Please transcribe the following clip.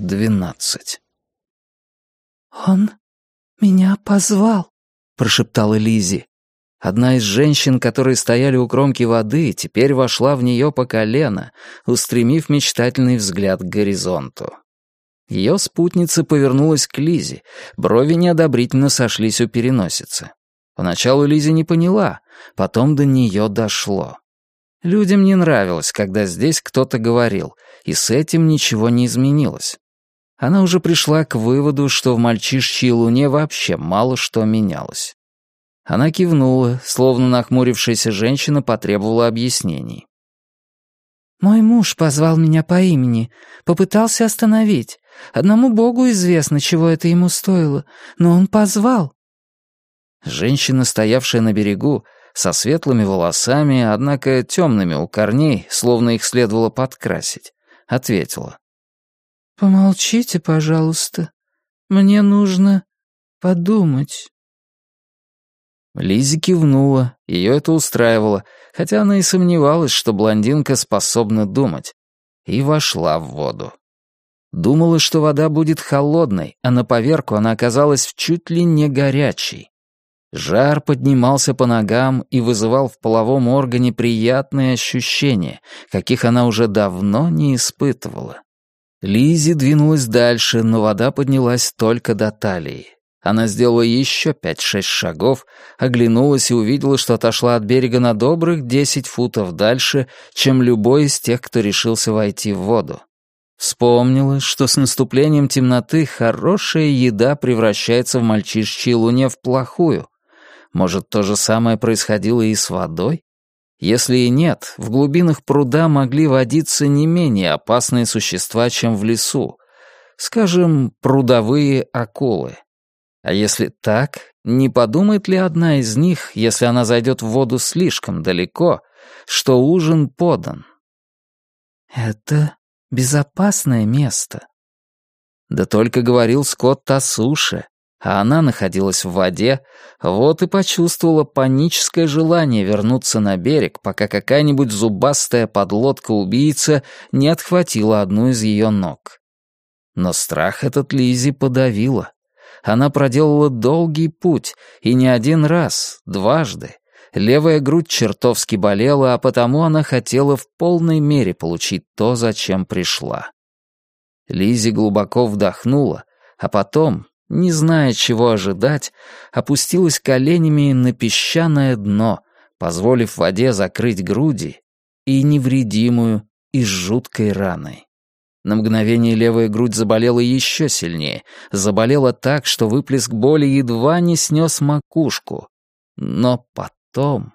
двенадцать. «Он меня позвал», — прошептала Лизи. Одна из женщин, которые стояли у кромки воды, теперь вошла в нее по колено, устремив мечтательный взгляд к горизонту. Ее спутница повернулась к Лизе, брови неодобрительно сошлись у переносицы. Поначалу Лизи не поняла, потом до нее дошло. Людям не нравилось, когда здесь кто-то говорил, и с этим ничего не изменилось. Она уже пришла к выводу, что в мальчишчьей луне вообще мало что менялось. Она кивнула, словно нахмурившаяся женщина потребовала объяснений. «Мой муж позвал меня по имени, попытался остановить. Одному богу известно, чего это ему стоило, но он позвал». Женщина, стоявшая на берегу, со светлыми волосами, однако темными у корней, словно их следовало подкрасить, ответила. «Помолчите, пожалуйста. Мне нужно подумать». Лизи кивнула, ее это устраивало, хотя она и сомневалась, что блондинка способна думать, и вошла в воду. Думала, что вода будет холодной, а на поверку она оказалась чуть ли не горячей. Жар поднимался по ногам и вызывал в половом органе приятные ощущения, каких она уже давно не испытывала. Лизи двинулась дальше, но вода поднялась только до талии. Она сделала еще пять-шесть шагов, оглянулась и увидела, что отошла от берега на добрых десять футов дальше, чем любой из тех, кто решился войти в воду. Вспомнила, что с наступлением темноты хорошая еда превращается в мальчишчьей луне в плохую. Может, то же самое происходило и с водой? Если и нет, в глубинах пруда могли водиться не менее опасные существа, чем в лесу. Скажем, прудовые акулы. А если так, не подумает ли одна из них, если она зайдет в воду слишком далеко, что ужин подан? Это безопасное место. Да только говорил Скотт о суше, а она находилась в воде, вот и почувствовала паническое желание вернуться на берег, пока какая-нибудь зубастая подлодка-убийца не отхватила одну из ее ног. Но страх этот Лизи подавила. Она проделала долгий путь, и не один раз, дважды. Левая грудь чертовски болела, а потому она хотела в полной мере получить то, зачем пришла. Лизи глубоко вдохнула, а потом, не зная, чего ожидать, опустилась коленями на песчаное дно, позволив воде закрыть груди и невредимую, и с жуткой раной. На мгновение левая грудь заболела еще сильнее, заболела так, что выплеск боли едва не снес макушку. Но потом...